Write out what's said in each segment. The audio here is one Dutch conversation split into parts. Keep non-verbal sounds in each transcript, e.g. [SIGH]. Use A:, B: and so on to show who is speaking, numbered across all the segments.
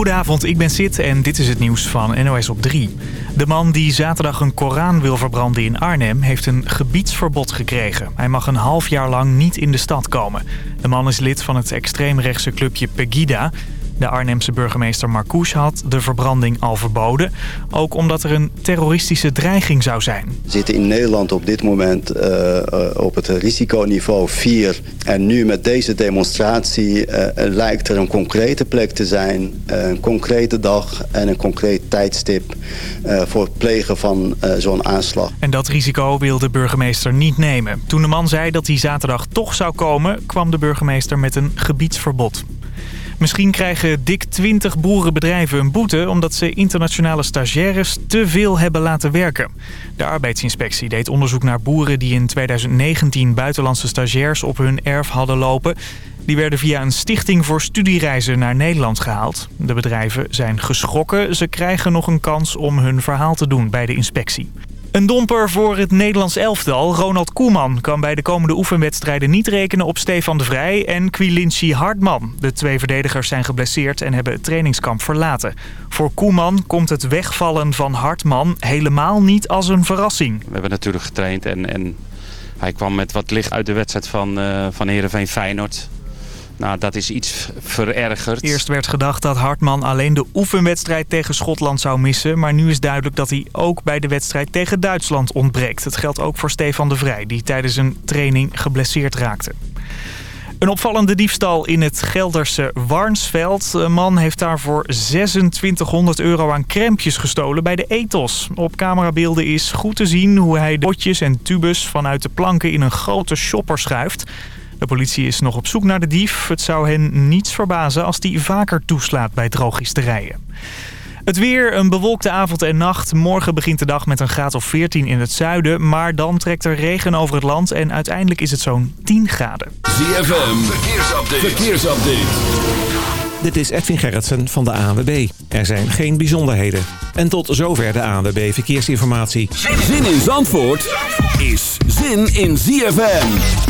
A: Goedenavond, ik ben Sid en dit is het nieuws van NOS op 3. De man die zaterdag een Koran wil verbranden in Arnhem heeft een gebiedsverbod gekregen. Hij mag een half jaar lang niet in de stad komen. De man is lid van het extreemrechtse clubje Pegida... De Arnhemse burgemeester Marcouch had de verbranding al verboden. Ook omdat er een terroristische dreiging zou zijn.
B: We zitten in Nederland op dit moment uh, op het risiconiveau 4. En nu met deze demonstratie uh, lijkt er een concrete plek te zijn. een concrete dag en een concreet tijdstip voor het plegen van zo'n aanslag.
A: En dat risico wil de burgemeester niet nemen. Toen de man zei dat hij zaterdag toch zou komen... kwam de burgemeester met een gebiedsverbod. Misschien krijgen dik 20 boerenbedrijven een boete... omdat ze internationale stagiaires te veel hebben laten werken. De arbeidsinspectie deed onderzoek naar boeren die in 2019... buitenlandse stagiairs op hun erf hadden lopen. Die werden via een stichting voor studiereizen naar Nederland gehaald. De bedrijven zijn geschrokken. Ze krijgen nog een kans om hun verhaal te doen bij de inspectie. Een domper voor het Nederlands elftal. Ronald Koeman kan bij de komende oefenwedstrijden niet rekenen op Stefan de Vrij en Quilinci Hartman. De twee verdedigers zijn geblesseerd en hebben het trainingskamp verlaten. Voor Koeman komt het wegvallen van Hartman helemaal niet als een verrassing.
C: We hebben natuurlijk getraind en, en hij kwam met wat licht uit de wedstrijd van, uh, van Heerenveen Feyenoord. Nou, dat is iets verergerd.
A: Eerst werd gedacht dat Hartman alleen de oefenwedstrijd tegen Schotland zou missen. Maar nu is duidelijk dat hij ook bij de wedstrijd tegen Duitsland ontbreekt. Het geldt ook voor Stefan de Vrij, die tijdens een training geblesseerd raakte. Een opvallende diefstal in het Gelderse Warnsveld. Een man heeft daarvoor 2600 euro aan krempjes gestolen bij de Ethos. Op camerabeelden is goed te zien hoe hij de botjes en tubes vanuit de planken in een grote shopper schuift. De politie is nog op zoek naar de dief. Het zou hen niets verbazen als die vaker toeslaat bij drogisterijen. Het weer, een bewolkte avond en nacht. Morgen begint de dag met een graad of 14 in het zuiden. Maar dan trekt er regen over het land en uiteindelijk is het zo'n 10 graden.
D: ZFM, verkeersupdate. verkeersupdate.
E: Dit is Edwin Gerritsen van de ANWB. Er zijn geen bijzonderheden. En tot zover de ANWB Verkeersinformatie.
D: Zin in Zandvoort is zin in ZFM.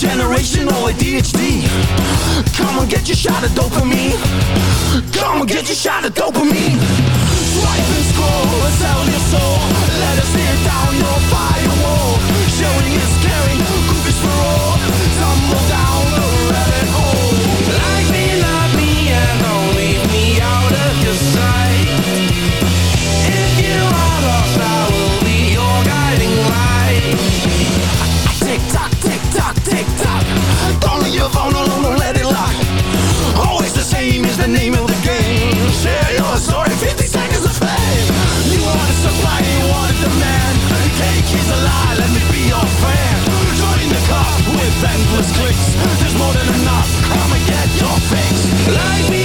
F: Generational ADHD. Come on, get your shot of dopamine. Come on, get your shot of dopamine. Swipe and scroll and sell your soul. Let us tear down your firewall. Sharing is caring, cookies for all. Tumble down endless clicks. There's more than enough, come and get your fix. Like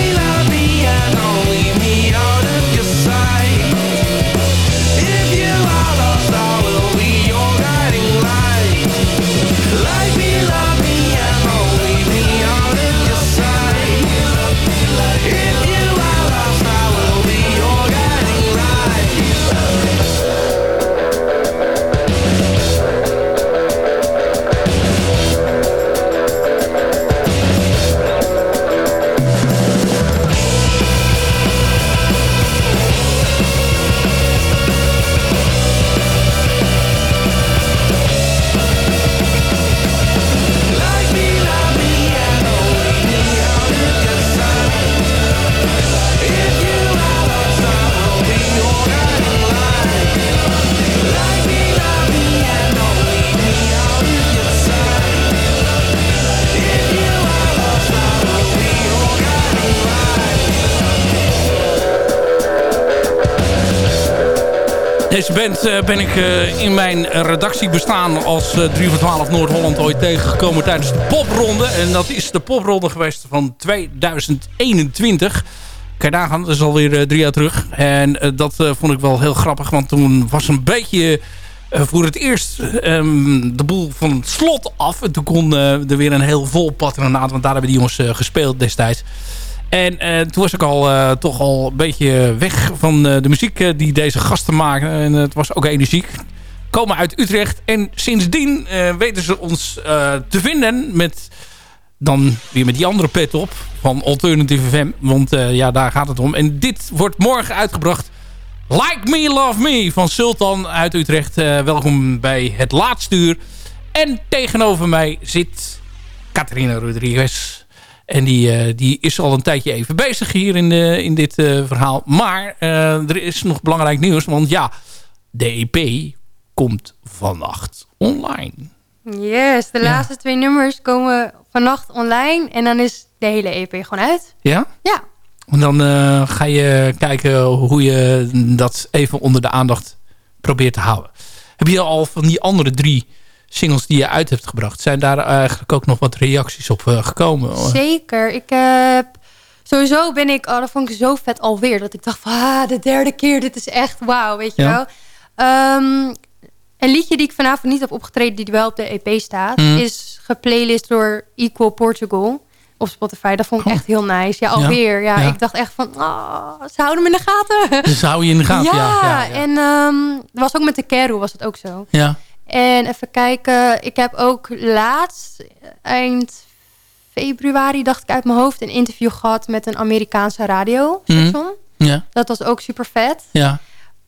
G: Eh, ben ik eh, in mijn redactie bestaan als eh, 3 voor 12 Noord-Holland ooit tegengekomen tijdens de popronde. En dat is de popronde geweest van 2021. Ik kan je nagaan, dat is alweer drie jaar terug. En dat vond ik wel heel grappig, want toen was een beetje voor het eerst um, de boel van het slot af. En toen kon er weer een heel vol patronaat, want daar hebben die jongens gespeeld destijds. En toen was ik al toch al een beetje weg van de muziek die deze gasten maken. En het was ook energiek. Komen uit Utrecht en sindsdien weten ze ons te vinden met dan weer met die andere pet op van Alternative FM. Want ja, daar gaat het om. En dit wordt morgen uitgebracht. Like Me, Love Me van Sultan uit Utrecht. Welkom bij het laatste uur. En tegenover mij zit Catharina Rodriguez. En die, uh, die is al een tijdje even bezig hier in, de, in dit verhaal. Maar er is nog belangrijk nieuws. Want ja, de EP komt vannacht online.
H: Yes, de laatste twee nummers komen vannacht online. En dan is de hele EP gewoon uit.
G: Ja?
H: Ja.
G: En dan uh, ga je kijken hoe je dat even onder de aandacht probeert te houden. Heb je al van die andere drie singles die je uit hebt gebracht... zijn daar eigenlijk ook nog wat reacties op uh, gekomen?
H: Zeker. Ik heb... Sowieso ben ik... Oh, dat vond ik zo vet alweer. Dat ik dacht van... Ah, de derde keer. Dit is echt wauw, weet je ja. wel. Um, een liedje die ik vanavond niet heb opgetreden... die wel op de EP staat... Mm. is geplaylist door Equal Portugal op Spotify. Dat vond ik oh. echt heel nice. Ja, alweer. Ja, ja, ik dacht echt van, oh, ze houden me in de gaten.
G: Ze houden je in de gaten, ja. ja,
H: ja en um, dat was ook met de Keru was het ook zo.
G: Ja.
H: En even kijken, ik heb ook laatst, eind februari, dacht ik uit mijn hoofd, een interview gehad met een Amerikaanse radiostation.
G: Mm. Ja.
H: Dat was ook super vet.
G: Ja.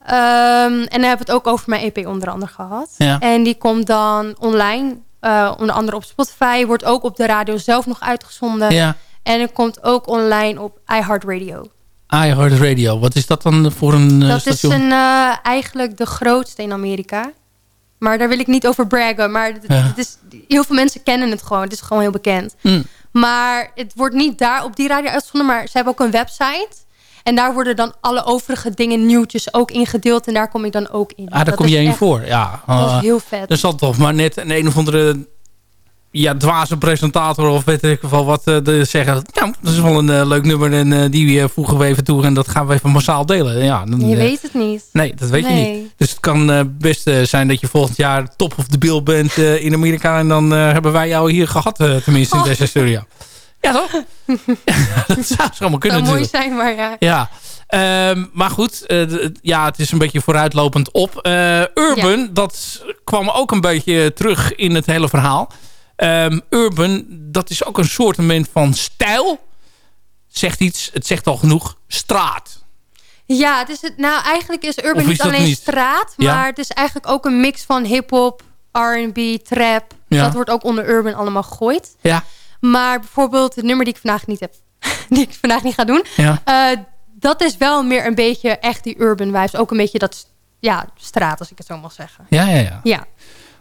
H: Um, en dan hebben we het ook over mijn EP onder andere gehad.
G: Ja.
H: En die komt dan online uh, onder andere op Spotify. Wordt ook op de radio zelf nog uitgezonden.
G: Ja.
H: En het komt ook online op iHeartRadio.
G: iHeartRadio. Wat is dat dan voor een uh,
H: dat
G: station?
H: Dat is een, uh, eigenlijk de grootste in Amerika. Maar daar wil ik niet over braggen. Maar het,
G: Ja.
H: het is, heel veel mensen kennen het gewoon. Het is gewoon heel bekend.
G: Mm.
H: Maar het wordt niet daar op die radio uitgezonden. Maar ze hebben ook een website. En daar worden dan alle overige dingen, nieuwtjes ook ingedeeld. En daar kom ik dan ook in.
G: Ah, daar
H: Dat
G: kom
H: is
G: je in
H: echt-
G: voor. Ja.
H: Dat is heel vet.
G: Er zat toch maar net een een of andere ja, dwaze presentator of weet ik wel wat eh, de zeggen. Nou, dat is wel een eh, leuk nummer en eh, die voegen we even toe en dat gaan we even massaal delen. Ja, dan,
H: Je weet het niet.
G: Nee, dat weet je niet. Dus het kan best zijn dat je volgend jaar top of the bill bent in Amerika. En dan hebben wij jou hier gehad, eh, tenminste in
H: Oh.
G: deze studio. Ja, toch? [LAUGHS] Ja, dat zou zomaar kunnen
H: Zou mooi zijn, maar ja.
G: Ja, Ehm, maar goed, ja, het is een beetje vooruitlopend op. Urban, dat kwam ook een beetje terug in het hele verhaal. Ehm, Urban, dat is ook een soortement van stijl. Zegt iets, het zegt al genoeg, straat.
H: Ja, het is het, nou eigenlijk is urban
G: is
H: niet alleen
G: niet?
H: straat,
G: Ja.
H: maar het is eigenlijk ook een mix van hip-hop, R&B, trap.
G: Ja.
H: Dat wordt ook onder urban allemaal gegooid.
G: Ja,
H: Maar bijvoorbeeld het nummer die ik vandaag niet heb, [LAUGHS] die ik vandaag niet ga doen,
G: ja.
H: eh, dat is wel meer een beetje echt die urban vibes. Ook een beetje dat ja, straat, als ik het zo mag zeggen.
G: Ja, ja, ja.
H: Ja,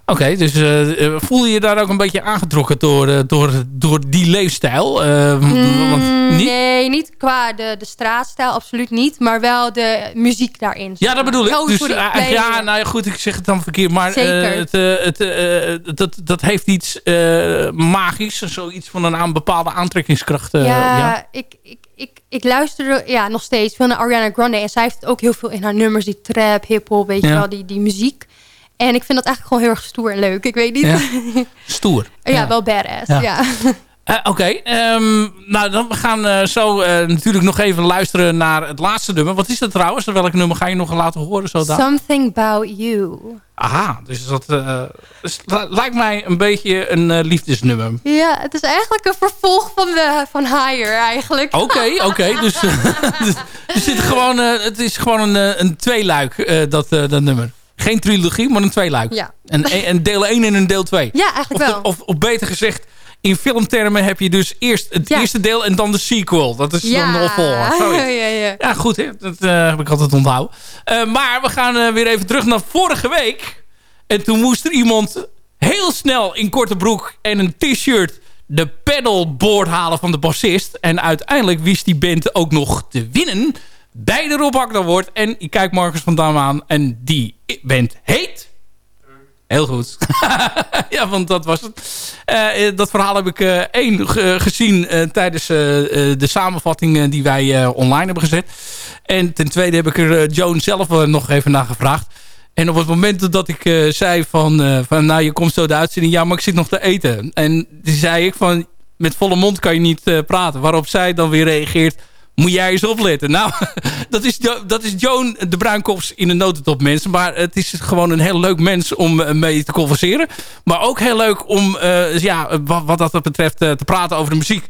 G: Oké, dus eh, voel je je daar ook een beetje aangetrokken door, eh, door, door die leefstijl? Want
H: Mm,
G: niet?
H: Nee, niet qua de, de straatstijl, absoluut niet. Maar wel de muziek daarin.
G: Ja, dat bedoel ik.
H: Oh,
G: dus,
H: sorry. Nee,
G: ja, nou ja, goed, ik zeg het dan verkeerd. Maar het, het, dat, dat heeft iets magisch. Zoiets van een aan bepaalde aantrekkingskracht.
H: ja,
G: ja.
H: Ik, ik, ik, ik luisterde ja, nog steeds veel naar Ariana Grande. En zij heeft ook heel veel in haar nummers. Die trap, hiphop, weet je wel, die, die muziek. En ik vind dat eigenlijk gewoon heel erg stoer en leuk. Ik weet niet.
G: Ja. [LAUGHS]
H: Ja,
G: Stoer.
H: wel badass.
G: Ja.
H: Ja.
G: Eh, Oké, ehm, nou dan we gaan eh, zo eh, natuurlijk nog even luisteren naar het laatste nummer. Wat is dat trouwens? Welk nummer ga je nog laten horen? Zo?
H: Something About You.
G: Aha, dus dat dus li- lijkt mij een beetje een liefdesnummer.
H: Ja, het is eigenlijk een vervolg van, de, van Higher eigenlijk.
G: Oké, oké. [LAUGHS] [LAUGHS] dus, dus er zit gewoon, het is gewoon een, een tweeluik, dat, dat nummer. Geen trilogie, maar een tweeluik.
H: Ja.
G: Een, een deel 1 en een deel 2.
H: Ja,
G: Of,
H: eigenlijk
G: de-
H: wel.
G: of, of beter gezegd, in filmtermen heb je dus eerst het
H: Ja.
G: eerste deel en dan de sequel. Dat is
H: ja.
G: dan de opvolger. [LAUGHS]
H: Ja, ja.
G: Ja, goed. Hè? Dat eh, heb ik altijd onthouden. Eh, maar we gaan eh, weer even terug naar vorige week. En toen moest er iemand heel snel in korte broek en een t-shirt de pedalboard halen van de bassist. En uiteindelijk wist die band ook nog te winnen bij de Rob Award. En ik kijk Marcus van Dam aan en die band heet... Heel goed. [LAUGHS] ja, want dat was het. Uh, dat verhaal heb ik uh, één gezien tijdens de samenvatting die wij online hebben gezet. En ten tweede heb ik er Joan zelf nog even naar gevraagd. En op het moment dat ik zei van, van... nou, je komt zo de uitzending... ja, maar ik zit nog te eten. En die zei ik van... met volle mond kan je niet praten. Waarop zij dan weer reageert moet jij eens opletten. Nou, [LAUGHS] dat is, dat is Joan de Bruinkops in een notendop mensen. Maar het is gewoon een heel leuk mens om eh, mee te converseren. Maar ook heel leuk om, uh, ja, wat, wat, dat betreft, uh, te praten over de muziek.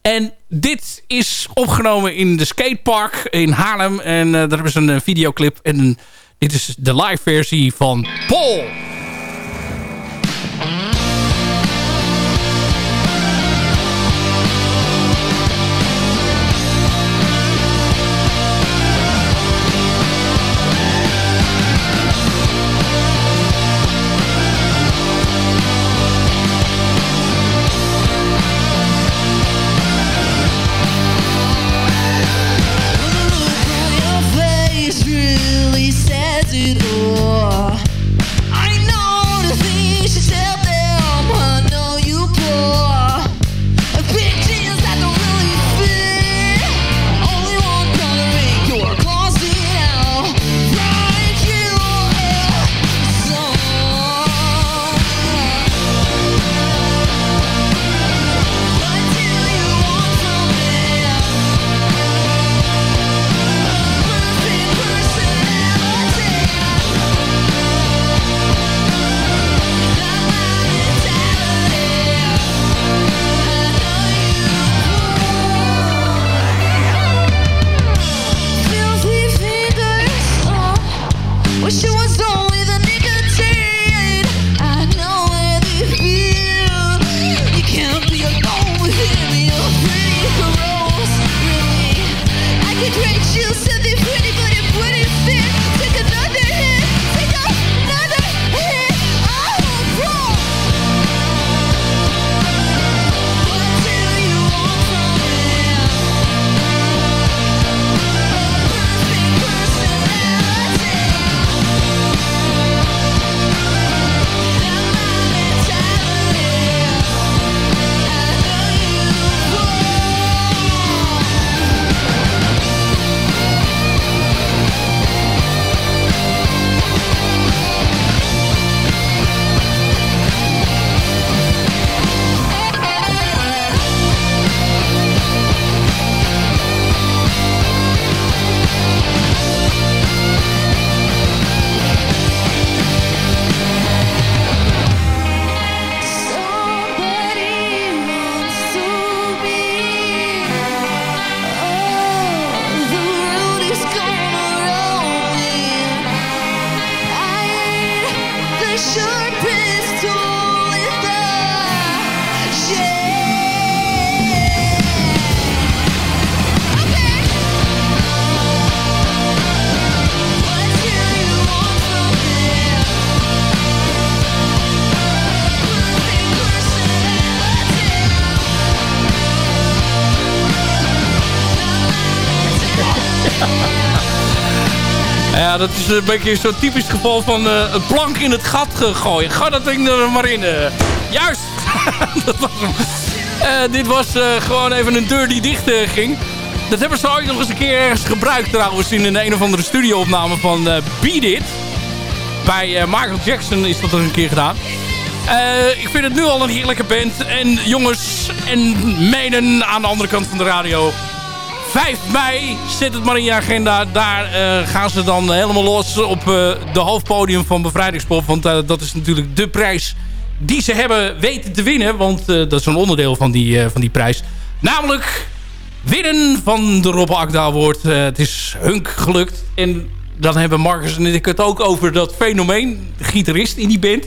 G: En dit is opgenomen in de skatepark in Haarlem. En daar hebben ze een videoclip. En dit is de live versie van Paul. Dat is een beetje zo'n typisch geval van uh, een plank in het gat gooien. Ga dat ding er maar in. Uh. Juist! [LAUGHS] dat was hem. Uh, dit was gewoon even een deur die dicht ging. Dat hebben ze ooit nog eens een keer ergens gebruikt trouwens in een een of andere studioopname van Beat It. Bij Michael Jackson is dat er een keer gedaan. ik vind het nu al een heerlijke band. En jongens en meiden aan de andere kant van de radio 5 mei, zet het maar in je agenda. Daar uh, gaan ze dan helemaal los op uh, de hoofdpodium van Bevrijdingspop. Want uh, dat is natuurlijk de prijs die ze hebben weten te winnen. Want dat is een onderdeel van die, van die prijs. Namelijk winnen van de Rob Akda Award. het is hunk gelukt. En dan hebben Marcus en ik het ook over dat fenomeen. Gitarist in die band.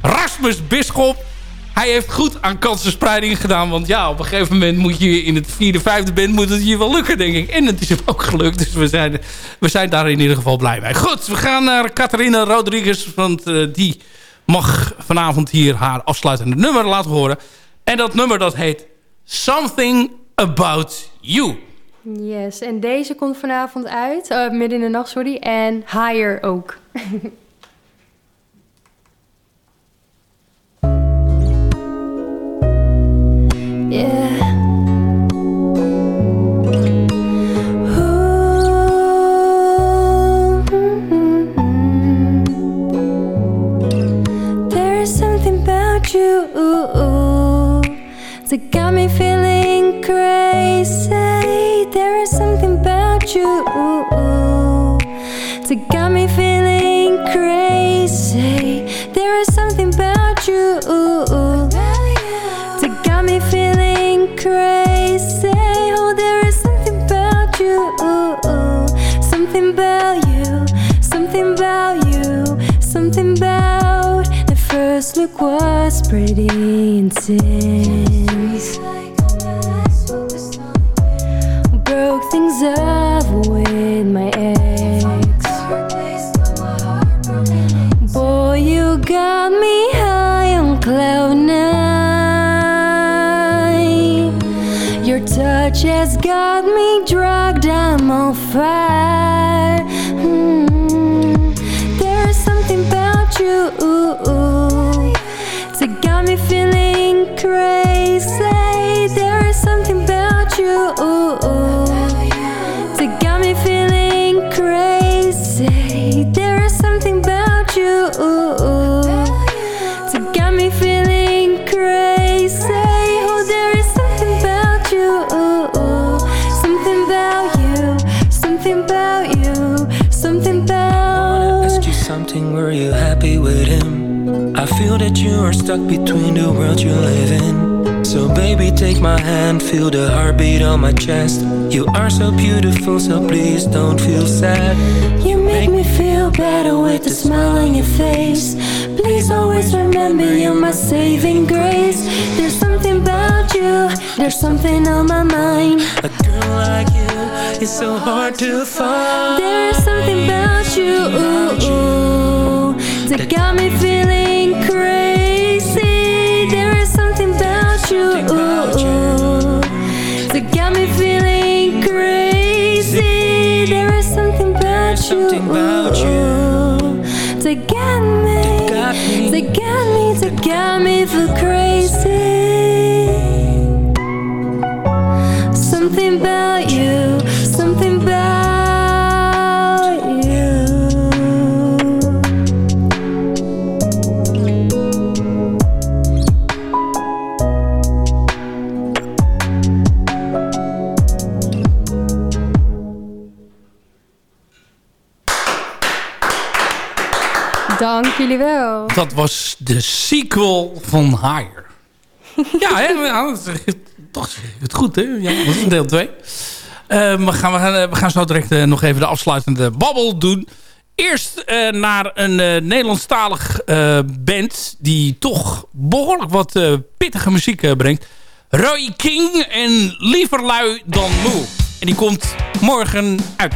G: Rasmus Bisschop hij heeft goed aan kansenspreiding gedaan. Want ja, op een gegeven moment moet je in het vierde, vijfde band... moet het je wel lukken, denk ik. En het is hem ook gelukt. Dus we zijn, we zijn daar in ieder geval blij mee. Goed, we gaan naar Catharina Rodriguez. Want uh, die mag vanavond hier haar afsluitende nummer laten horen. En dat nummer dat heet Something About You.
H: Yes, en deze komt vanavond uit. Uh, midden in de nacht, sorry. En Higher ook. [LAUGHS] Yeah. pretty.
I: that you are stuck between the world you live in. So, baby, take my hand, feel the heartbeat on my chest. You are so beautiful, so please don't feel sad. You make me feel better with the smile on your face. Please always remember you're my saving grace. There's something about you, there's something on my
H: mind.
I: A girl like you is so hard to find. There is something about you. Ooh, ooh
H: that got me feeling crazy.
I: There
H: is something about
I: you, ooh, that got me feeling crazy.
H: There is something
I: about you, ooh,
H: that got me,
I: that got me, that got me feel crazy.
H: Something about you. jullie wel.
G: Dat was de sequel van Higher. [LAUGHS] ja, hè? Nou, is toch het goed, hè? Ja, dat is een deel 2. Eh, we, gaan, we, gaan, eh, we gaan zo direct eh, nog even de afsluitende babbel doen. Eerst naar een Nederlandstalig band... die toch behoorlijk wat pittige muziek brengt. Roy King en Liever Lui Dan Moe. En die komt morgen uit.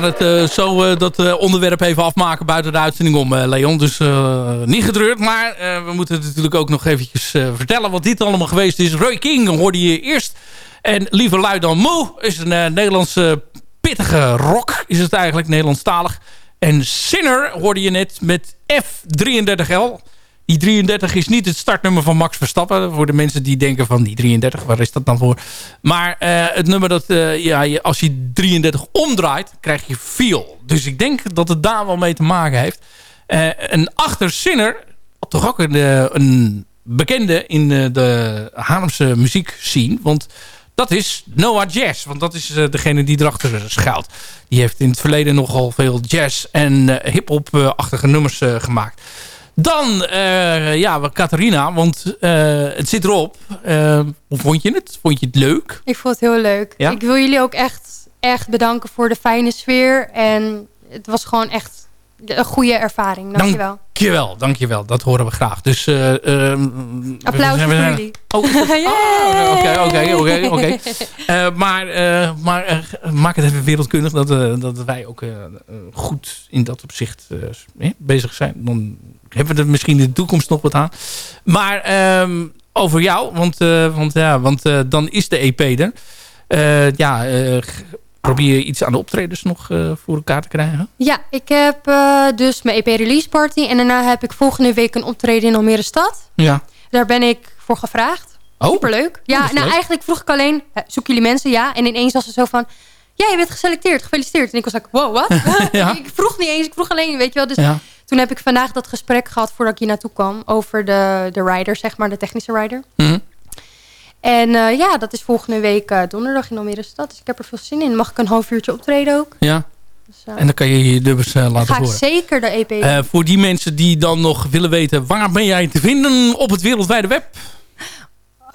G: Gaan het uh, zo uh, dat uh, onderwerp even afmaken buiten de uitzending om, Leon. Dus niet gedreurd. Maar we moeten het natuurlijk ook nog eventjes vertellen wat dit allemaal geweest is. Roy King hoorde je eerst. En Liever Lui dan Moe is een Nederlandse pittige rock. Is het eigenlijk, Nederlandstalig. En Sinner hoorde je net met F33L. Die 33 is niet het startnummer van Max Verstappen. Voor de mensen die denken van die 33, waar is dat dan voor? Maar uh, het nummer dat, uh, ja, als je 33 omdraait, krijg je feel. Dus ik denk dat het daar wel mee te maken heeft. Uh, en achter Sinner, toch ook een, een bekende in de Haarlemse muziek scene. Want dat is Noah Jazz. Want dat is degene die erachter schuilt. Die heeft in het verleden nogal veel jazz en hip-hop-achtige nummers gemaakt. Dan, uh, ja, Catharina, want uh, het zit erop. Uh, hoe vond je het? Vond je het leuk?
H: Ik vond het heel leuk. Ja? Ik wil jullie ook echt, echt bedanken voor de fijne sfeer. En het was gewoon echt een goede ervaring. Dankjewel.
G: Dankjewel, dankjewel. Dat horen we graag. Dus, uh,
H: Applaus voor jullie.
G: Oh, [LAUGHS] oh, oké, oké, oké, oké. Maar, uh, maar maak het even wereldkundig dat, dat wij ook goed in dat opzicht bezig zijn. Dan hebben we er misschien in de toekomst nog wat aan. Maar um, over jou, want, want, ja, want dan is de EP er. ja, Probeer je iets aan de optredens nog voor elkaar te krijgen?
H: Ja, ik heb dus mijn EP release party. En daarna heb ik volgende week een optreden in Almere Stad.
G: Ja.
H: Daar ben ik voor gevraagd.
G: Oh.
H: Superleuk. Ja, nou leuk. eigenlijk vroeg ik alleen, zoek jullie mensen? Ja. En ineens was het zo van, ja, je bent geselecteerd, gefeliciteerd. En ik was like, wow, wat? [LAUGHS] ja. [LAUGHS] ik vroeg niet eens, ik vroeg alleen, weet je wel. Dus ja. Toen heb ik vandaag dat gesprek gehad voordat ik hier naartoe kwam. Over de, de rider, zeg maar, de technische rider. Mm en uh, ja, dat is volgende week uh, donderdag in Almere Stad. Dus ik heb er veel zin in. Mag ik een half uurtje optreden ook?
G: Ja. Dus, uh, en dan kan je je dubbers laten horen. Ga ik
H: zeker de EP
G: Voor die mensen die dan nog willen weten... waar ben jij te vinden op het wereldwijde web?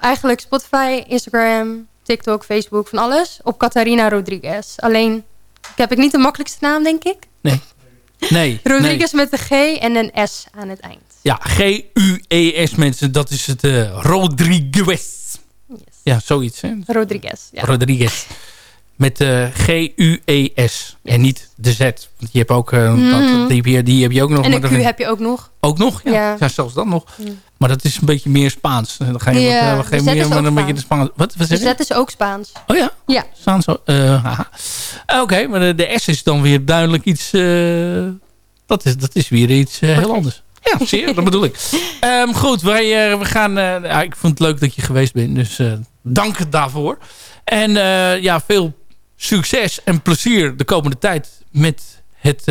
H: Eigenlijk Spotify, Instagram, TikTok, Facebook, van alles. Op Catharina Rodriguez. Alleen heb ik niet de makkelijkste naam, denk ik.
G: Nee. Nee.
H: Rodriguez met een G en een S aan het eind.
G: Ja, G-U-E-S mensen. Dat is het Rodriguez. Ja, zoiets. Hè?
H: Rodriguez. Ja.
G: Rodriguez. Met uh, G-U-E-S. En niet de Z. Want je hebt ook, uh, mm. dat, die, die, heb je ook nog.
H: En de Q heb je ook nog.
G: Ook nog? Ja, ja. ja zelfs dan nog. Mm. Maar dat is een beetje meer Spaans. Dan ga je
H: ja,
G: wat, uh, meer, maar een beetje de Spaans. Wat, wat
H: zeg de Z is ook Spaans.
G: Oh ja?
H: Ja.
G: Spaans. Uh, Oké, okay, maar de, de, S is dan weer duidelijk iets... dat, is, dat is weer iets heel anders. Ja, [LAUGHS] zeer, dat bedoel ik. Um, goed, wij, we gaan... Ik vond het leuk dat je geweest bent, dus dank daarvoor. En ja, veel succes en plezier de komende tijd met het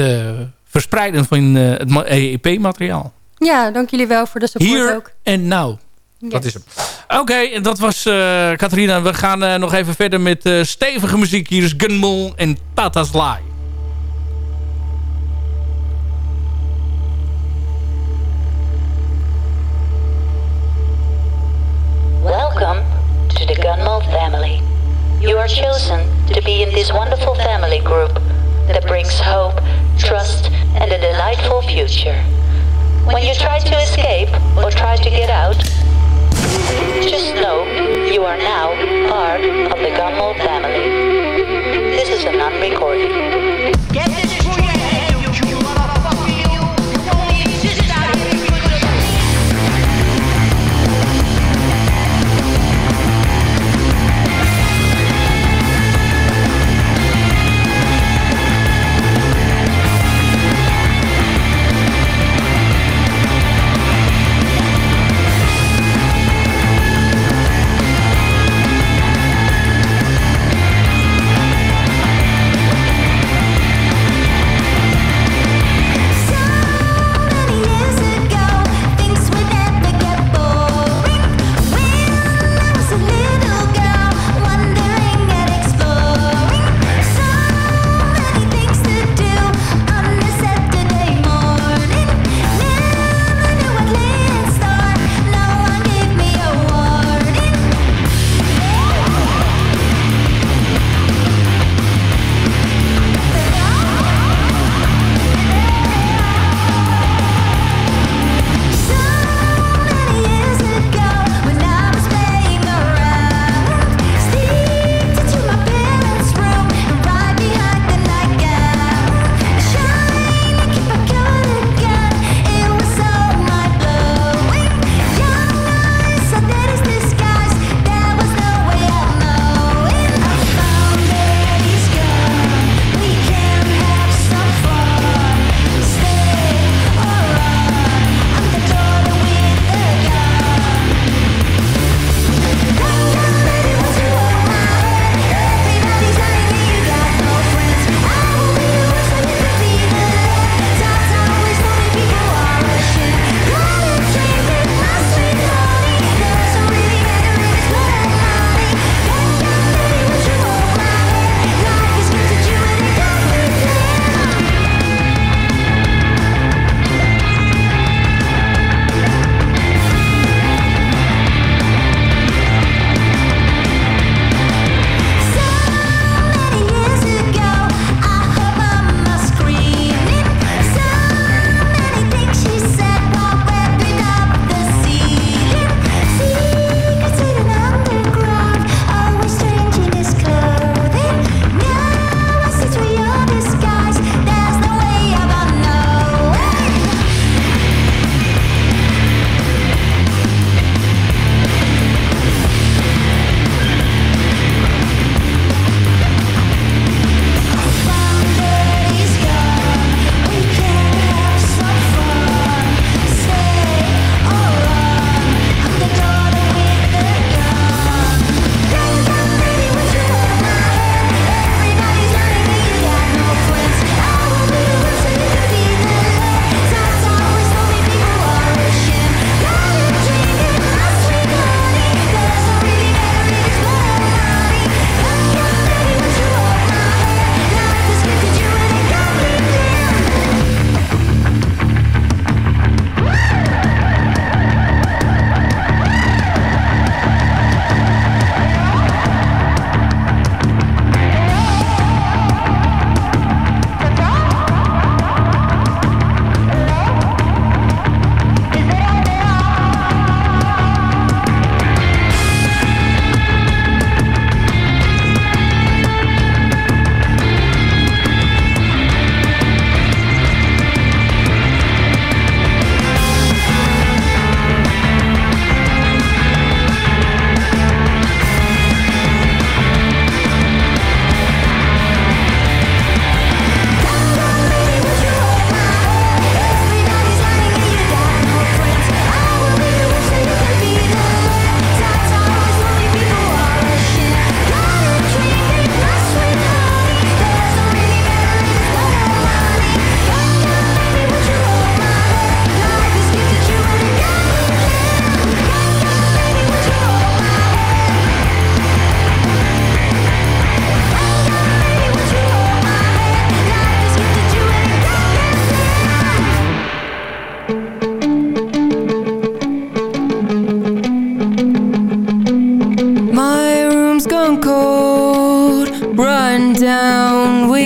G: verspreiden van het EP-materiaal.
H: Ja, dank jullie wel voor de support
G: Hier
H: ook.
G: en. Yes. Dat is hem. Oké, okay, dat was Catharina. We gaan nog even verder met stevige muziek. Hier is Gunmul en Tata's Lie.
J: Welcome to the Gunmo family. You are chosen to be in this wonderful family group that brings hope, trust, and a delightful future. When you try to escape or try to get out, just know you are now part of the Gunmo family. This is a non-recording.
K: cold,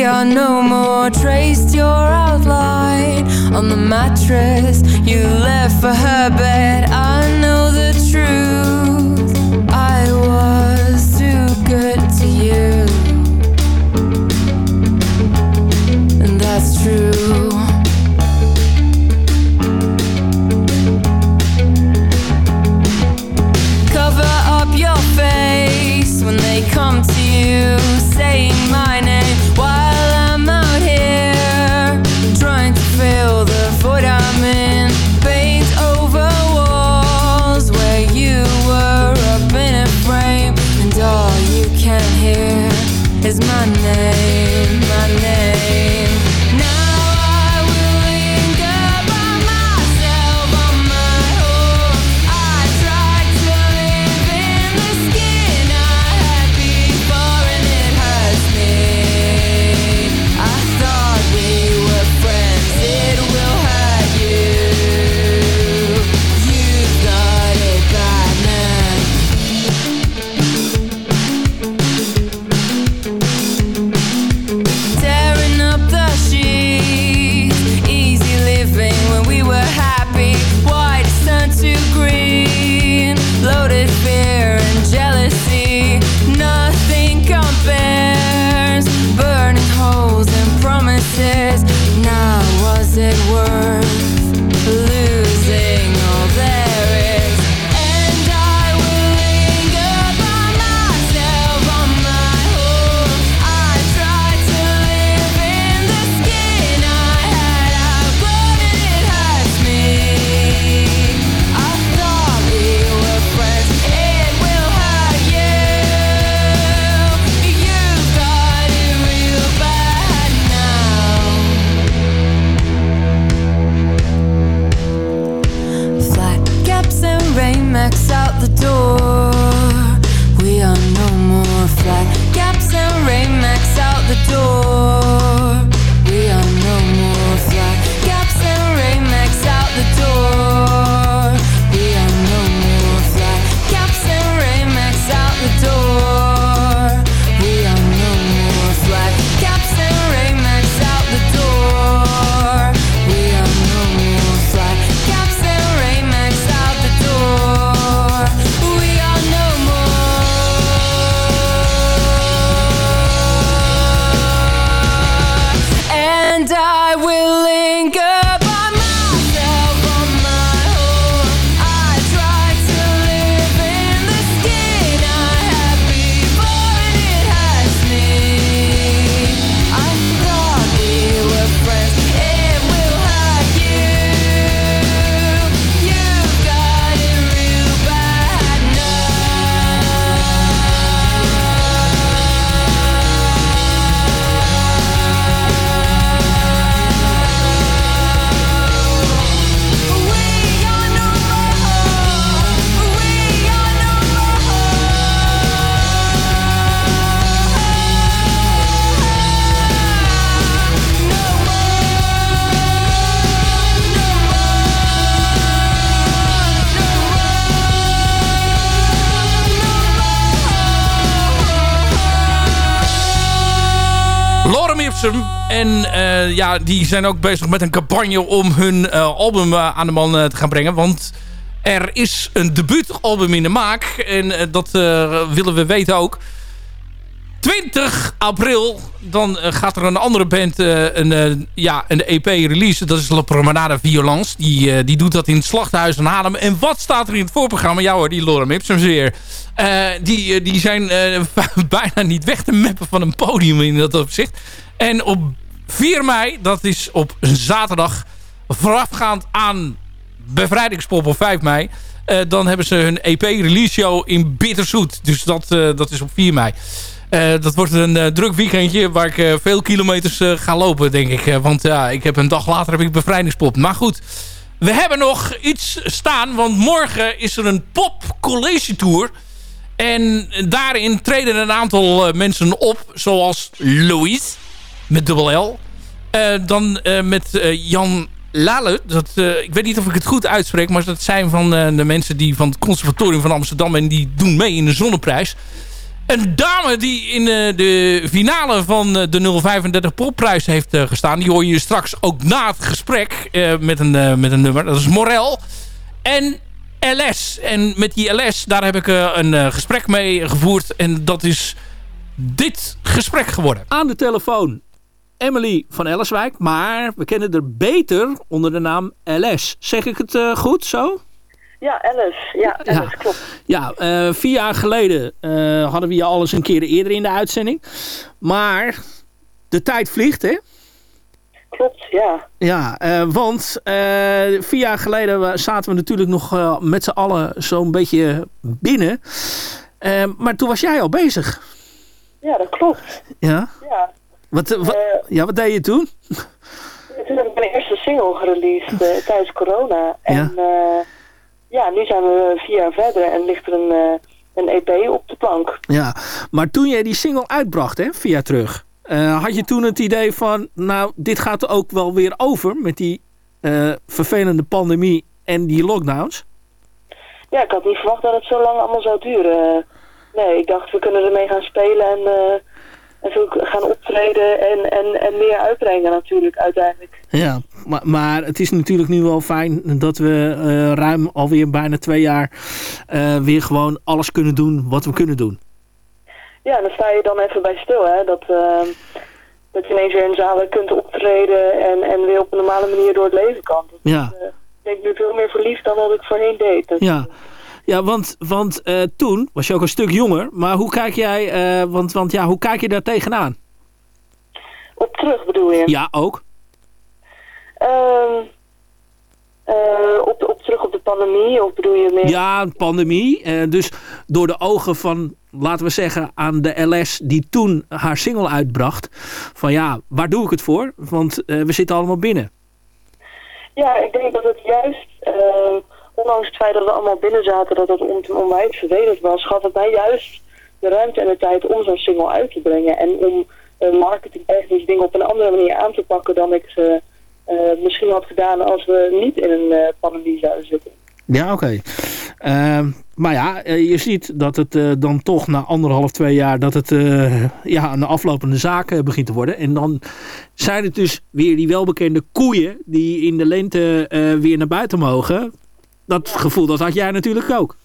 K: are no more. Traced your outline on the mattress you left for her bed.
G: En eh, ja, die zijn ook bezig met een campagne om hun eh, album eh, aan de man te gaan brengen. Want er is een debuutalbum in de maak. En dat willen we weten ook. 20 april, dan eh, gaat er een andere band eh, een, eh, ja, een EP release. Dat is La Promenade Violence. Die, die doet dat in het Slachthuis in Haarlem. En wat staat er in het voorprogramma? Ja hoor, die Lorem Ipsum weer. Die, die zijn [LAUGHS] bijna niet weg te meppen van een podium in dat opzicht. En op 4 mei, dat is op zaterdag, voorafgaand aan bevrijdingspop op 5 mei... dan hebben ze hun EP-release show in Bitterzoet. Dus dat, dat is op 4 mei. Eh, dat wordt een eh, druk weekendje waar ik eh, veel kilometers ga lopen, denk ik. Want ja, ik heb een dag later heb ik bevrijdingspop. Maar goed, we hebben nog iets staan. Want morgen is er een pop college tour. En daarin treden een aantal mensen op. Zoals Louise, met dubbel L. Dan met Jan Lale. Dat, ik weet niet of ik het goed uitspreek. Maar dat zijn van de mensen die van het conservatorium van Amsterdam. En die doen mee in de Zonneprijs. Een dame die in eh, de finale van eh, de 035 Popprijs heeft eh, gestaan. Die hoor je straks ook na het gesprek met, een, met een nummer. Dat is Morel. En LS. En met die LS, daar heb ik een gesprek mee gevoerd. En dat is dit gesprek geworden.
L: Aan de telefoon Emily van Ellerswijk, maar we kennen haar beter onder de naam LS. Zeg ik het goed zo?
M: Ja, Alice. Ja, Alice, klopt.
L: Ja, eh, vier jaar geleden eh, hadden we je al eens een keer eerder in de uitzending. Maar de tijd vliegt, hè?
M: Klopt, ja.
L: Ja, eh, want vier jaar geleden zaten we natuurlijk nog met z'n allen zo'n beetje binnen. Maar toen was jij al bezig.
M: Ja, dat klopt.
L: Ja?
M: Ja.
L: Wat, wat, ja, wat deed je toen?
M: Toen heb ik mijn eerste single gereleased tijdens corona. En ja. Ja, nu zijn we vier jaar verder en ligt er een, eh, een EP op de plank.
L: Ja, maar toen jij die single uitbracht, hè, vier jaar terug. eh, had je toen het idee van, nou, dit gaat ook wel weer over met die eh, vervelende pandemie en die lockdowns?
M: Ja, ik had niet verwacht dat het zo lang allemaal zou duren. Nee, ik dacht we kunnen ermee gaan spelen en, en veel gaan optreden en, en, en meer uitbrengen natuurlijk uiteindelijk.
L: Ja, maar, maar het is natuurlijk nu wel fijn dat we eh, ruim alweer bijna twee jaar eh, weer gewoon alles kunnen doen wat we kunnen doen.
M: Ja, dan sta je dan even bij stil, hè. Dat, eh, dat je ineens weer in zalen kunt optreden en, en weer op een normale manier door het leven kan. Dat,
L: Ja.
M: ik denk nu veel meer verliefd dan wat ik voorheen deed. Dat-
L: Ja, ja want, want eh, toen was je ook een stuk jonger. Maar hoe kijk jij, eh, want, want ja, hoe kijk je daar tegenaan?
M: Op terug bedoel je?
L: Ja, ook.
M: Ehm, eh, op, op terug op de pandemie, of bedoel je meer?
L: Ja, een pandemie. Dus door de ogen van, laten we zeggen, aan de LS die toen haar single uitbracht. Van ja, waar doe ik het voor? Want we zitten allemaal binnen.
M: Ja, ik denk dat het juist, eh, ondanks het feit dat we allemaal binnen zaten, dat het on onwijs vervelend was, gaf het mij juist de ruimte en de tijd om zo'n single uit te brengen. En om uh, marketingtechnisch dingen op een andere manier aan te pakken dan ik ze uh, misschien had gedaan als we niet in een uh, pandemie zouden zitten.
L: Ja, oké. Uh, maar ja, je ziet dat het dan toch na anderhalf, twee jaar... dat het ja, een aflopende zaak begint te worden. En dan zijn het dus weer die welbekende koeien... die in de lente weer naar buiten mogen. Dat gevoel dat had jij natuurlijk ook.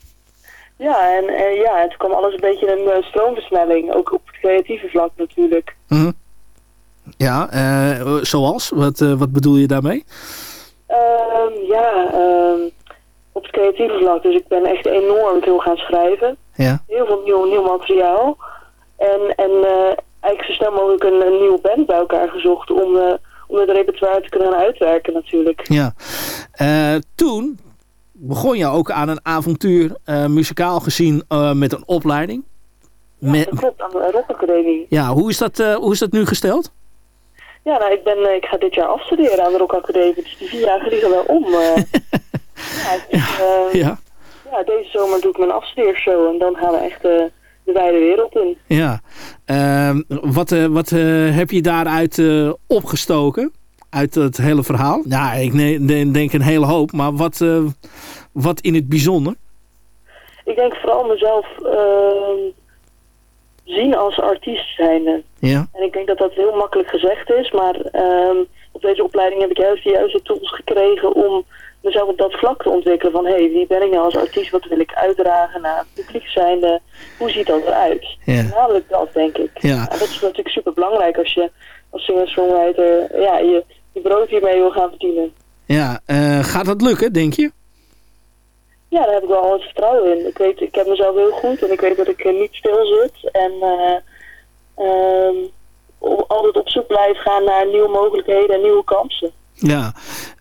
M: Ja, en uh, ja, het kwam alles een beetje in een uh, stroomversnelling. Ook op het creatieve vlak natuurlijk.
L: Mm -hmm. Ja, uh, zoals? Wat, uh, wat bedoel je daarmee?
M: Uh, ja, op het creatieve vlak. Dus ik ben echt enorm veel gaan schrijven.
L: Ja.
M: Heel veel nieuw, nieuw materiaal. En, en eigenlijk zo snel mogelijk een, een, nieuwe band bij elkaar gezocht om, om het repertoire te kunnen uitwerken natuurlijk.
L: Ja. Toen begon je ook aan een avontuur, muzikaal gezien, met een opleiding.
M: Ja, met... dat klopt, aan de Rock Academie.
L: Ja, hoe is dat, hoe is dat nu gesteld?
M: Ja, nou, ik, ben, ik ga dit jaar afstuderen aan de Rock Academie, dus die vier jaar vliegen wel om. [LAUGHS] ja, dus,
L: ja. ja.
M: deze zomer doe ik mijn afstudeershow en dan gaan we echt de wijde wereld in.
L: Ja, uh, wat, wat heb je daaruit opgestoken? Uit het hele verhaal? Ja, ik ne denk een hele hoop, maar wat, uh, wat in het bijzonder?
M: Ik denk vooral mezelf ehm, zien als artiest zijnde.
L: Ja.
M: En ik denk dat dat heel makkelijk gezegd is, maar um, op deze opleiding heb ik juist de juiste tools gekregen om mezelf op dat vlak te ontwikkelen van hé, hey, wie ben ik nou als artiest, wat wil ik uitdragen naar het publiek zijnde, hoe ziet dat eruit?
L: Ja.
M: Namelijk dat, denk ik.
L: Ja.
M: En dat is natuurlijk super belangrijk als je als singer-songwriter ja, je, je brood hiermee wil gaan verdienen.
L: Ja, uh, gaat dat lukken, denk je?
M: Ja, daar heb ik wel al het vertrouwen in. Ik weet, ik heb mezelf heel goed en ik weet dat ik uh, niet stil zit. En uh, uh, altijd op zoek blijf gaan naar nieuwe mogelijkheden en nieuwe kansen.
L: Ja,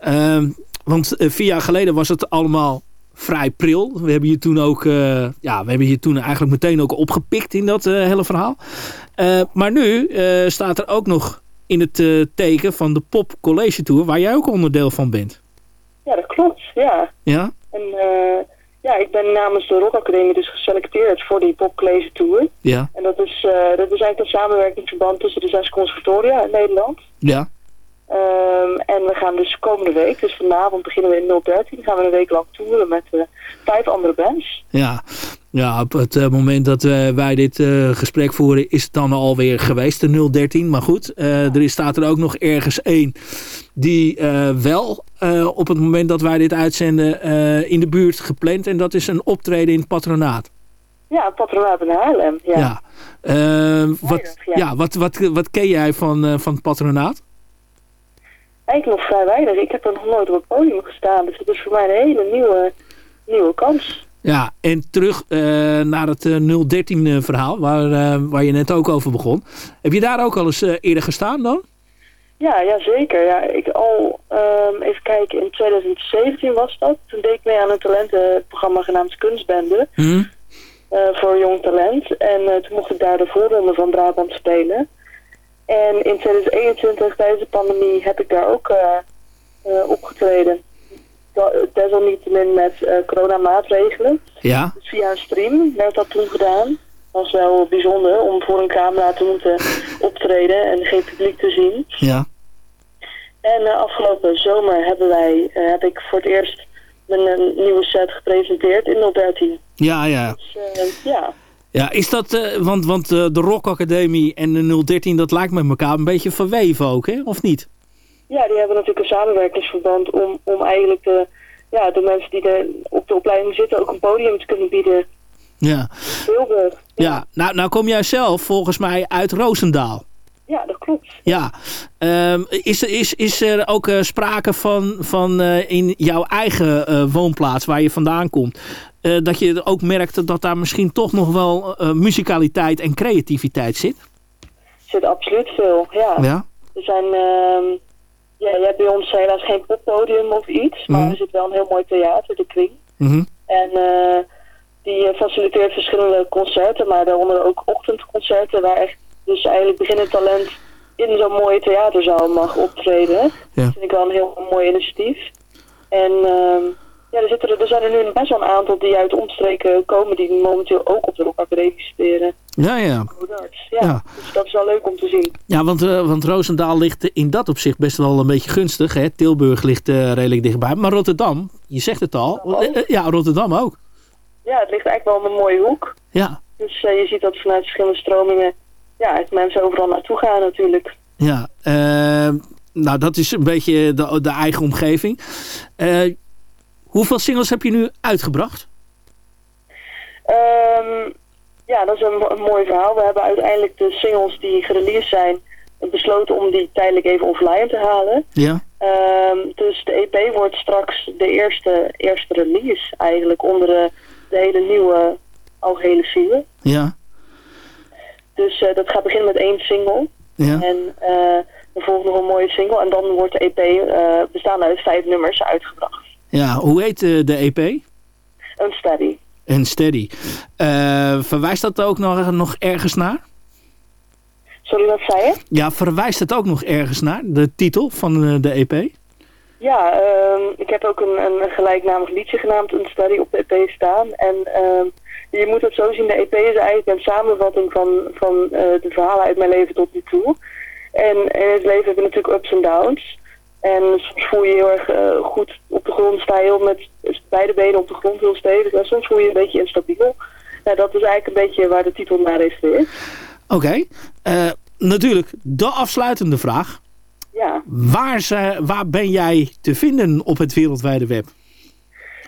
L: uh, want vier jaar geleden was het allemaal vrij pril. We hebben je toen ook, uh, ja, we hebben je toen eigenlijk meteen ook opgepikt in dat uh, hele verhaal. Uh, maar nu staat er ook nog in het uh, teken van de Pop College Tour, waar jij ook onderdeel van bent.
M: Ja, dat klopt, ja.
L: Ja?
M: En uh, ja, ik ben namens de Rock Academie dus geselecteerd voor die Pop College Tour.
L: Ja.
M: En dat is, uh, dat is eigenlijk een samenwerkingsverband tussen de zes conservatoria in Nederland.
L: Ja.
M: Um, en we gaan dus komende week, dus vanavond beginnen we in 013, gaan we een week lang toeren met uh, vijf andere bands.
L: Ja, Ja, op het eh, moment dat eh, wij dit eh, gesprek voeren is het dan alweer geweest, de 013. Maar goed, er is, staat er ook nog ergens één die wel op het moment dat wij dit uitzenden in de buurt gepland. En dat is een optreden in het patronaat.
M: Ja, patronaat in Haarlem. Ja,
L: ja. wat, ja. wat, wat, wat ken jij van, van het patronaat?
M: Eigenlijk nog vrij weinig. Ik heb er nog nooit op het podium gestaan. Dus het is voor mij een hele nieuwe, nieuwe kans.
L: Ja, en terug uh, naar het uh, 013 verhaal, waar, uh, waar je net ook over begon. Heb je daar ook al eens eerder gestaan dan?
M: Ja, ja zeker. Ja, ik al, um, even kijken, in 2017 was dat. Toen deed ik mee aan een talentenprogramma genaamd Kunstbende. Mm. voor jong talent. En toen mocht ik daar de voorronde van Brabant spelen. En in 2021, tijdens de pandemie, heb ik daar ook opgetreden desalniettemin met uh, coronamaatregelen.
L: Ja.
M: Dus via een stream werd dat toen gedaan. Dat was wel bijzonder om voor een camera te moeten optreden en geen publiek te zien.
L: Ja.
M: En uh, afgelopen zomer hebben wij, uh, heb ik voor het eerst mijn nieuwe set gepresenteerd in 013.
L: Ja, ja.
M: Dus, ja.
L: Ja, is dat, want, want de Rock Academie en de 013, dat lijkt met elkaar een beetje verweven ook, hè? Of niet?
M: Ja, die hebben natuurlijk een samenwerkingsverband om, om eigenlijk de, ja, de mensen die er op de opleiding zitten ook een podium te kunnen bieden.
L: Ja.
M: Tilburg.
L: Ja, ja nou, nou kom jij zelf volgens mij uit Roosendaal.
M: Ja, dat klopt.
L: Ja. Um, is, is, is er ook uh, sprake van, van uh, in jouw eigen uh, woonplaats waar je vandaan komt... dat je ook merkt dat daar misschien toch nog wel muzikaliteit en creativiteit zit?
M: Er zit absoluut veel, ja.
L: ja?
M: Er zijn... Ehm, ja, je hebt bij ons helaas geen poppodium of iets, maar mhm. er zit wel een heel mooi theater, de Kring.
L: Mhm.
M: En uh, die eh, faciliteert verschillende concerten, maar daaronder ook ochtendconcerten waar echt dus eigenlijk beginnend talent in zo'n mooie theaterzaal mag optreden. Ja. Dat vind ik wel een heel mooi initiatief. En uh, ja, er, zitten er, er zijn er nu best wel een aantal die uit omstreken komen die momenteel ook op de Rock Academie spelen.
L: Ja, ja.
M: ja. Dus dat is wel leuk om te zien.
L: Ja, want, uh, want Roosendaal ligt in dat opzicht best wel een beetje gunstig. Hè? Tilburg ligt uh, redelijk dichtbij. Maar Rotterdam, je zegt het al. Ja, Rotterdam ook.
M: Ja, het ligt eigenlijk wel op een mooie hoek.
L: Ja.
M: Dus je ziet dat vanuit verschillende stromingen ja, mensen overal naartoe gaan natuurlijk.
L: Ja, nou dat is een beetje de, de eigen omgeving. hoeveel singles heb je nu uitgebracht?
M: Um, ja, dat is een, mooi verhaal. We hebben uiteindelijk de singles die gereleased zijn besloten om die tijdelijk even offline te halen.
L: Ja.
M: Um, dus de EP wordt straks de eerste, eerste release eigenlijk onder de, de hele nieuwe algehele serie.
L: Ja.
M: Dus uh, dat gaat beginnen met één single.
L: Ja.
M: En uh, er volgt nog een mooie single en dan wordt de EP uh, bestaande uit vijf nummers uitgebracht.
L: Ja, hoe heet de EP?
M: Unsteady
L: en steady. Uh, verwijst dat ook nog, nog ergens naar?
M: Sorry, wat zei je?
L: Ja, verwijst het ook nog ergens naar, de titel van uh, de EP?
M: Ja, uh, ik heb ook een, een gelijknamig liedje genaamd Unsteady op de EP staan. En ehm, je moet het zo zien, de EP is eigenlijk een samenvatting van, van uh, de verhalen uit mijn leven tot nu toe. En in het leven hebben we natuurlijk ups en downs. En soms voel je heel erg uh, goed op de grond, sta je heel met beide benen op de grond heel stevig. En soms voel je je een beetje instabiel. Nou, dat is eigenlijk een beetje waar de titel naar is Oké.
L: Okay. Uh, natuurlijk, de afsluitende vraag.
M: Ja.
L: Waar, ze, waar ben jij te vinden op het wereldwijde web?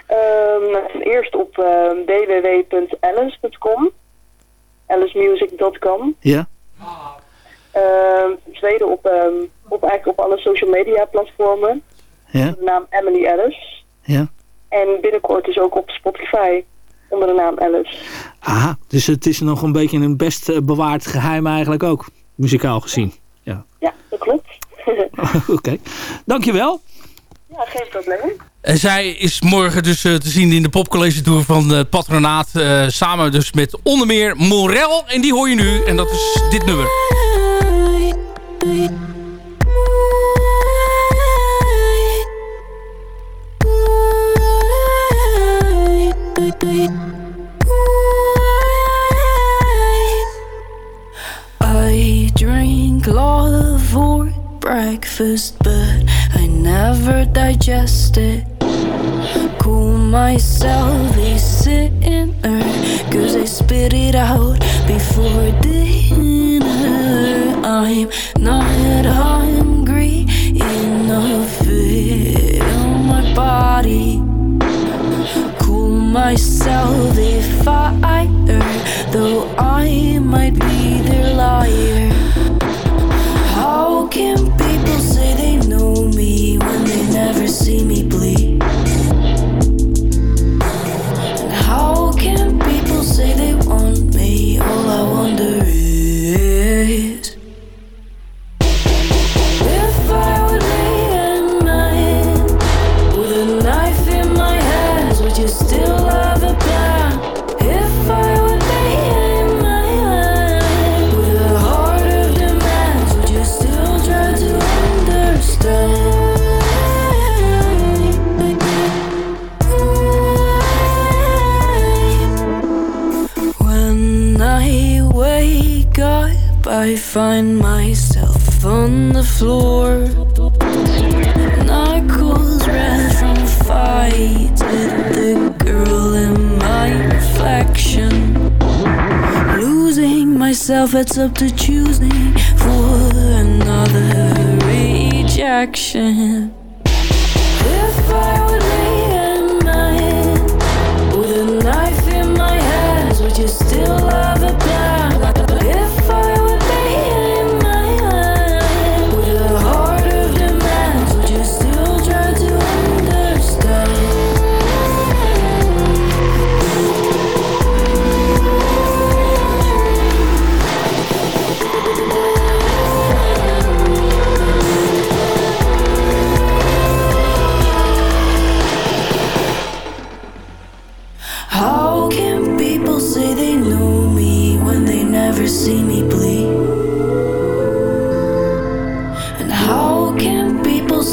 M: Um, eerst op uh, www.alice.com. alicemusic.com.
L: Ja.
M: Uh, tweede op, um, op, eigenlijk op alle social media platformen.
L: Ja.
M: de naam Emily Alice.
L: Ja.
M: En binnenkort dus ook op Spotify onder de naam Alice.
L: Aha, dus het is nog een beetje een best eh, bewaard geheim eigenlijk ook, muzikaal gezien. Ja,
M: ja dat klopt. [LAUGHS] [LAUGHS]
L: Oké, okay. dankjewel.
M: Ja, geen probleem.
G: En zij is morgen dus uh, te zien in de popcollege tour van het patronaat. Uh, samen dus met onder meer Morel. En die hoor je nu. En dat is dit nummer.
K: I drink love for breakfast, but I never digest it. Cool myself a sinner, ready for dinner. I'm not hungry up to choosing for another rejection.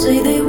K: Say they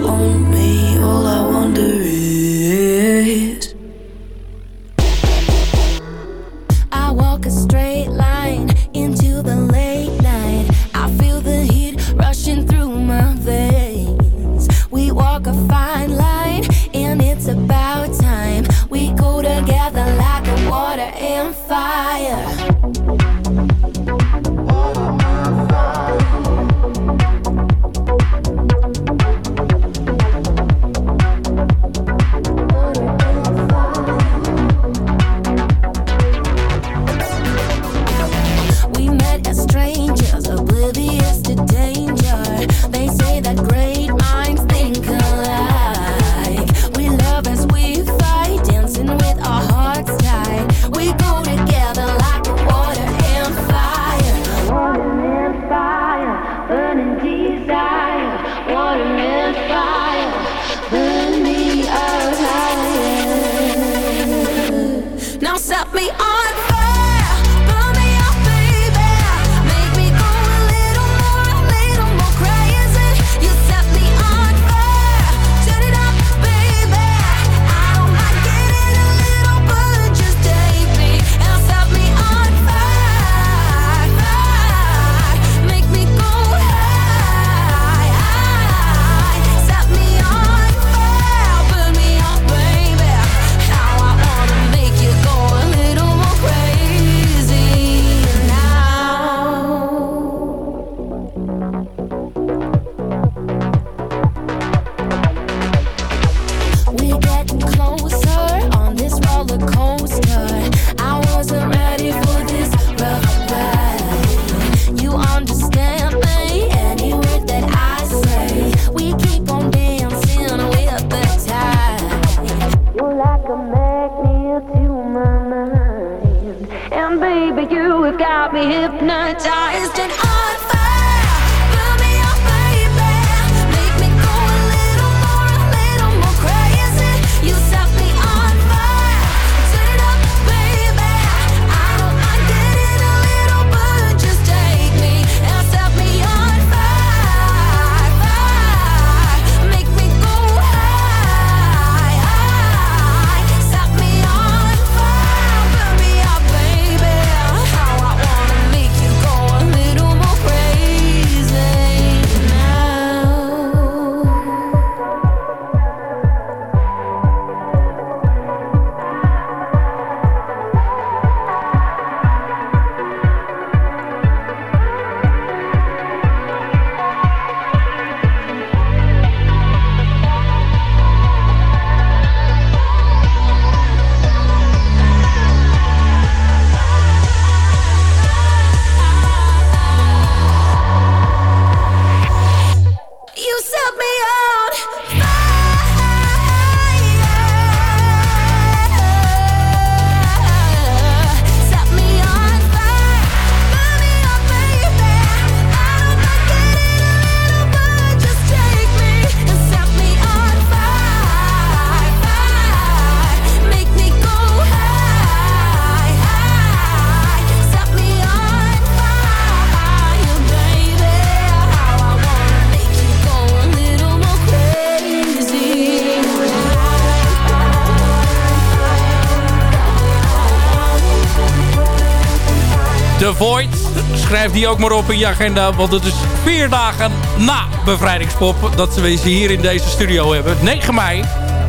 G: Schrijf die ook maar op in je agenda. Want het is vier dagen na Bevrijdingspop. Dat we ze hier in deze studio hebben. 9 mei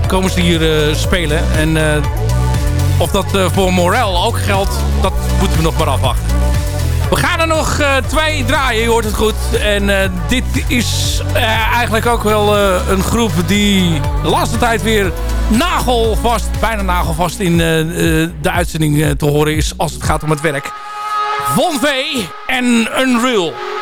G: komen ze hier eh, spelen. En eh, of dat eh, voor Morel ook geldt, dat moeten we nog maar afwachten. We gaan er nog twee draaien, je hoort het goed. En dit is eigenlijk ook wel een groep die de laatste tijd weer nagelvast, bijna nagelvast in de uitzending te horen is als het gaat om het werk. Von V en Unreal.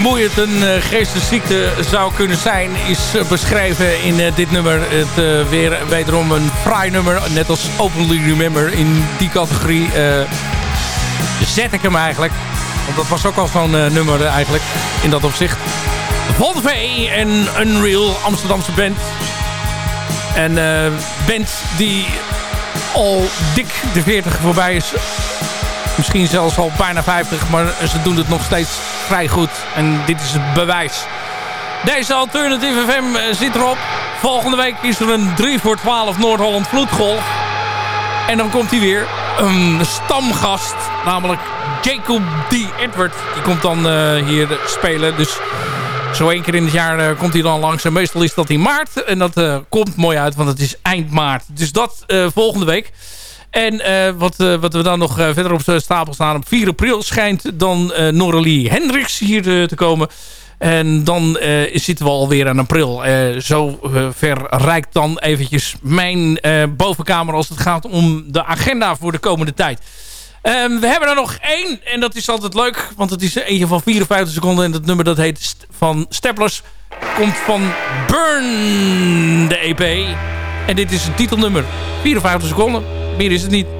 G: Vermoeiend een uh, geestesziekte zou kunnen zijn... is uh, beschreven in uh, dit nummer. Het uh, weer wederom een fraai nummer. Net als Openly Remember. In die categorie zet ik hem eigenlijk. Want dat was ook al zo'n nummer eigenlijk. In dat opzicht. Von V en Unreal. Amsterdamse band. En band die al dik de 40 voorbij is misschien zelfs al bijna 50. Maar ze doen het nog steeds vrij goed. En dit is het bewijs. Deze Alternative FM zit erop. Volgende week is er een 3 voor 12 Noord-Holland vloedgolf. En dan komt hij weer. Een stamgast. Namelijk Jacob D. Edward. Die komt dan uh, hier spelen. Dus zo één keer in het jaar uh, komt hij dan langs. En meestal is dat in maart. En dat komt mooi uit. Want het is eind maart. Dus dat volgende week. En uh, wat, uh, wat we dan nog uh, verder op stapel staan. Op 4 april schijnt dan uh, Noralie Hendricks hier te komen. En dan zitten we alweer aan april. zo ver rijkt dan eventjes mijn bovenkamer als het gaat om de agenda voor de komende tijd. Um, we hebben er nog één. En dat is altijd leuk. Want het is eentje van 54 seconden. En dat nummer dat heet van Steplers. Komt van Burn, de EP. En dit is een titelnummer. 54 seconden. Meer is het niet.